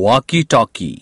Walkie-talkie.